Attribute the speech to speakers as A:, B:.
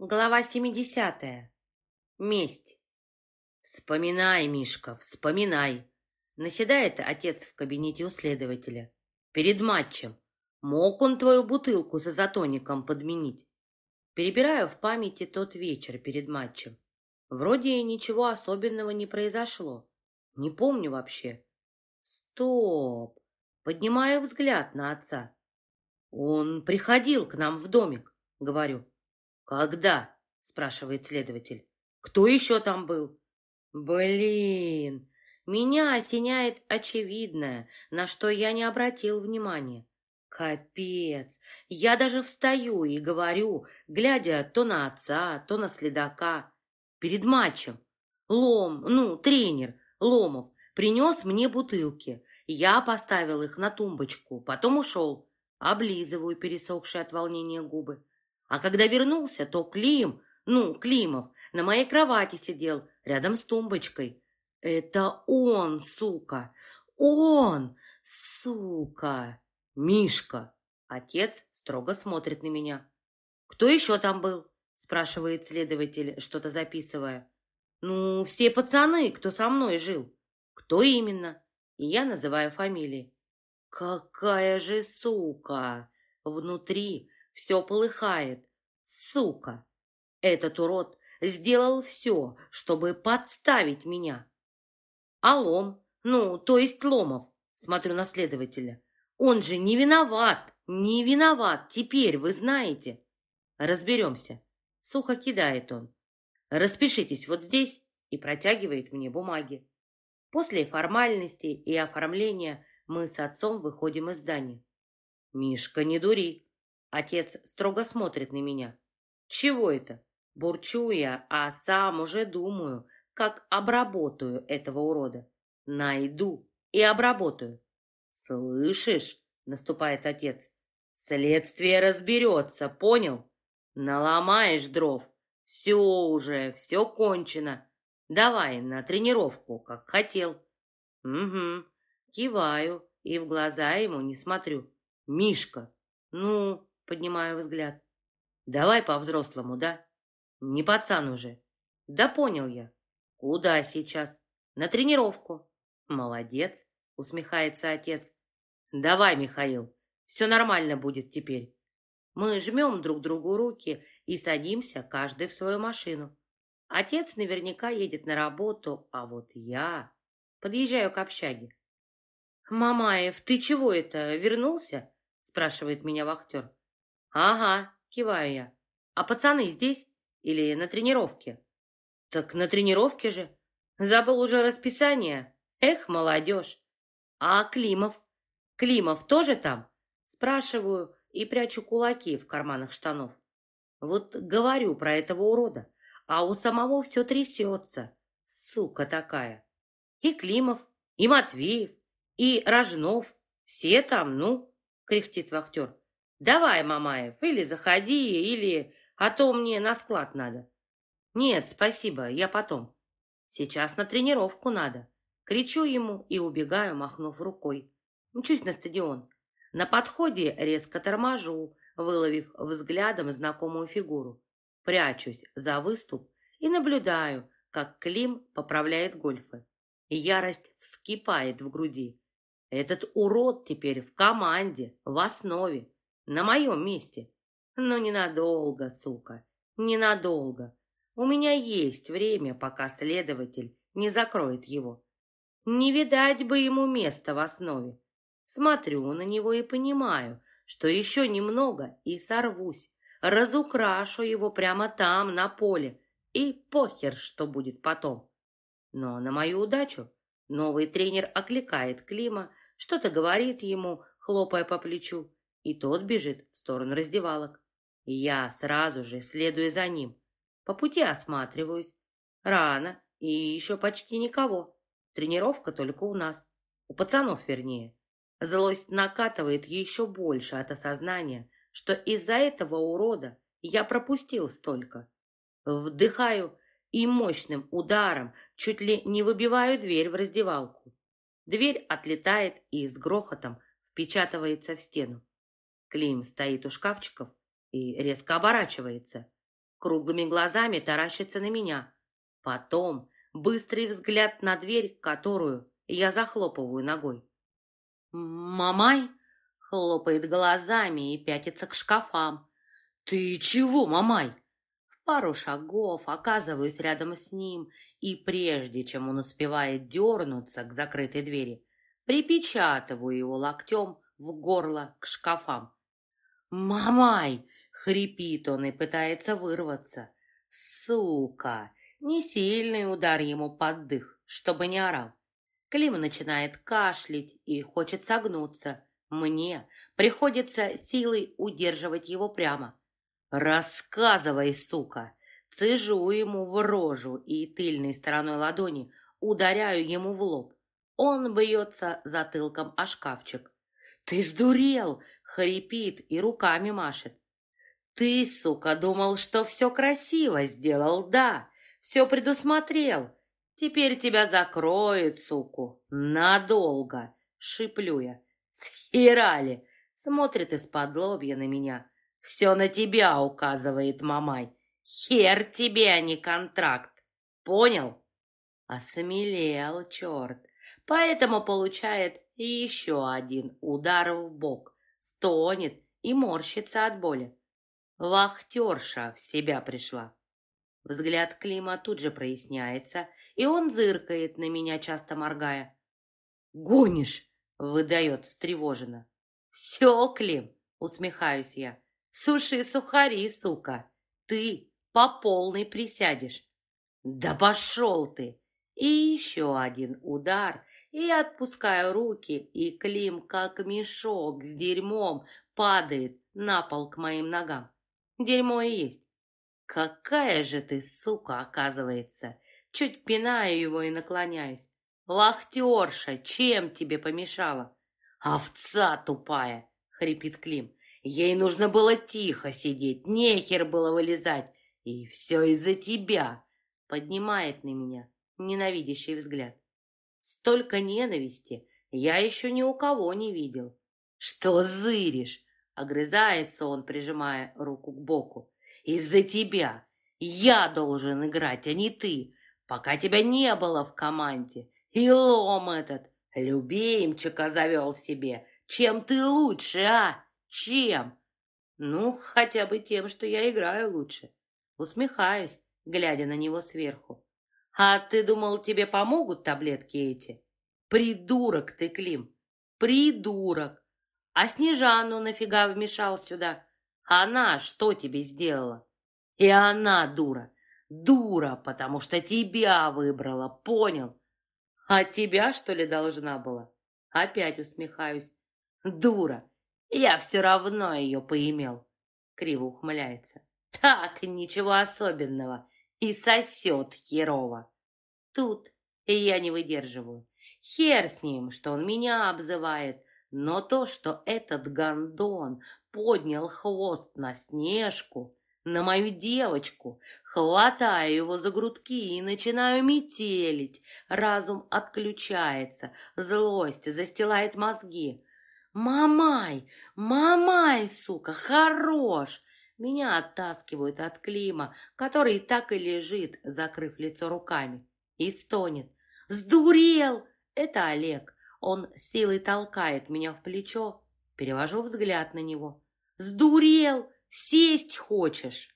A: Глава 70. Месть. Вспоминай, Мишка, вспоминай. Наседает отец в кабинете у следователя. Перед матчем. Мог он твою бутылку за затоником подменить? Перебираю в памяти тот вечер перед матчем. Вроде ничего особенного не произошло. Не помню вообще. Стоп. Поднимаю взгляд на отца. Он приходил к нам в домик, говорю. «Когда?» — спрашивает следователь. «Кто еще там был?» «Блин, меня осеняет очевидное, на что я не обратил внимания. Капец! Я даже встаю и говорю, глядя то на отца, то на следака. Перед матчем. Лом, ну, тренер, Ломов, принес мне бутылки. Я поставил их на тумбочку, потом ушел. Облизываю пересохшие от волнения губы. А когда вернулся, то Клим, ну, Климов, на моей кровати сидел, рядом с тумбочкой. Это он, сука! Он, сука! Мишка! Отец строго смотрит на меня. Кто еще там был? Спрашивает следователь, что-то записывая. Ну, все пацаны, кто со мной жил. Кто именно? И я называю фамилии. Какая же сука! Внутри все полыхает. Сука! Этот урод сделал все, чтобы подставить меня. А Лом, ну, то есть Ломов, смотрю на следователя, он же не виноват, не виноват, теперь вы знаете. Разберемся. Сухо кидает он. Распишитесь вот здесь и протягивает мне бумаги. После формальностей и оформления мы с отцом выходим из здания. «Мишка, не дури!» Отец строго смотрит на меня. Чего это? Бурчу я, а сам уже думаю, как обработаю этого урода. Найду и обработаю. Слышишь? Наступает отец. Следствие разберется, понял? Наломаешь дров. Все уже, все кончено. Давай на тренировку, как хотел. Угу. Киваю и в глаза ему не смотрю. Мишка, ну, поднимаю взгляд. Давай по-взрослому, да? Не пацан уже. Да понял я. Куда сейчас? На тренировку. Молодец, усмехается отец. Давай, Михаил, все нормально будет теперь. Мы жмем друг другу руки и садимся каждый в свою машину. Отец наверняка едет на работу, а вот я подъезжаю к общаге. «Мамаев, ты чего это, вернулся?» спрашивает меня вахтер. «Ага», киваю я. «А пацаны здесь? Или на тренировке?» «Так на тренировке же. Забыл уже расписание. Эх, молодежь!» «А Климов? Климов тоже там?» Спрашиваю и прячу кулаки в карманах штанов. Вот говорю про этого урода, а у самого все трясется. Сука такая. И Климов, и Матвеев, и Рожнов. Все там, ну, кряхтит вахтер. Давай, Мамаев, или заходи, или... А то мне на склад надо. Нет, спасибо, я потом. Сейчас на тренировку надо. Кричу ему и убегаю, махнув рукой. Мчусь на стадион. На подходе резко торможу, выловив взглядом знакомую фигуру. Прячусь за выступ и наблюдаю, как Клим поправляет гольфы. Ярость вскипает в груди. Этот урод теперь в команде, в основе, на моем месте. Но ненадолго, сука, ненадолго. У меня есть время, пока следователь не закроет его. Не видать бы ему места в основе. Смотрю на него и понимаю, что еще немного и сорвусь. Разукрашу его прямо там, на поле. И похер, что будет потом. Но на мою удачу новый тренер окликает Клима, что-то говорит ему, хлопая по плечу, и тот бежит в сторону раздевалок. Я сразу же следую за ним. По пути осматриваюсь. Рано и еще почти никого. Тренировка только у нас. У пацанов, вернее. Злость накатывает еще больше от осознания, что из-за этого урода я пропустил столько. Вдыхаю и мощным ударом чуть ли не выбиваю дверь в раздевалку. Дверь отлетает и с грохотом впечатывается в стену. Клим стоит у шкафчиков и резко оборачивается. круглыми глазами таращится на меня. Потом быстрый взгляд на дверь, которую я захлопываю ногой. «Мамай?» — хлопает глазами и пятится к шкафам. «Ты чего, Мамай?» В пару шагов оказываюсь рядом с ним, и прежде чем он успевает дернуться к закрытой двери, припечатываю его локтем в горло к шкафам. «Мамай!» — хрипит он и пытается вырваться. «Сука!» Не сильный удар ему под дых, чтобы не орал. Клим начинает кашлять и хочет согнуться. Мне приходится силой удерживать его прямо. «Рассказывай, сука!» Цежу ему в рожу и тыльной стороной ладони ударяю ему в лоб. Он бьется затылком о шкафчик. «Ты сдурел!» — хрипит и руками машет. «Ты, сука, думал, что все красиво сделал, да? Все предусмотрел. Теперь тебя закроют, суку, надолго!» — шиплю я. «Схерали!» — смотрит из-под лобья на меня. «Все на тебя указывает Мамай. Хер тебе, а не контракт. Понял?» Осмелел, черт. Поэтому получает еще один удар в бок. Стонет и морщится от боли. Вахтерша в себя пришла. Взгляд Клима тут же проясняется, и он зыркает на меня, часто моргая. «Гонишь!» — выдает встревоженно. «Все, Клим!» — усмехаюсь я. «Суши сухари, сука! Ты по полной присядешь!» «Да пошел ты!» И еще один удар, и отпускаю руки, и Клим, как мешок с дерьмом, падает на пол к моим ногам. Дерьмо и есть. Какая же ты, сука, оказывается. Чуть пинаю его и наклоняюсь. Вахтерша, чем тебе помешала? Овца тупая, хрипит Клим. Ей нужно было тихо сидеть, нехер было вылезать. И все из-за тебя. Поднимает на меня ненавидящий взгляд. Столько ненависти я еще ни у кого не видел. Что зыришь? Огрызается он, прижимая руку к боку. «Из-за тебя! Я должен играть, а не ты, пока тебя не было в команде. И лом этот, любимчика завел себе. Чем ты лучше, а? Чем?» «Ну, хотя бы тем, что я играю лучше». Усмехаюсь, глядя на него сверху. «А ты думал, тебе помогут таблетки эти?» «Придурок ты, Клим! Придурок! А Снежану нафига вмешал сюда? Она что тебе сделала? И она дура. Дура, потому что тебя выбрала, понял? А тебя, что ли, должна была? Опять усмехаюсь. Дура. Я все равно ее поимел. Криво ухмыляется. Так, ничего особенного. И сосет херово. Тут я не выдерживаю. Хер с ним, что он меня обзывает. Но то, что этот гондон поднял хвост на Снежку, на мою девочку, хватаю его за грудки и начинаю метелить, разум отключается, злость застилает мозги. «Мамай! Мамай, сука, хорош!» Меня оттаскивают от Клима, который так и лежит, закрыв лицо руками, и стонет. «Сдурел!» Это Олег. Он силой толкает меня в плечо. Перевожу взгляд на него. «Сдурел! Сесть хочешь?»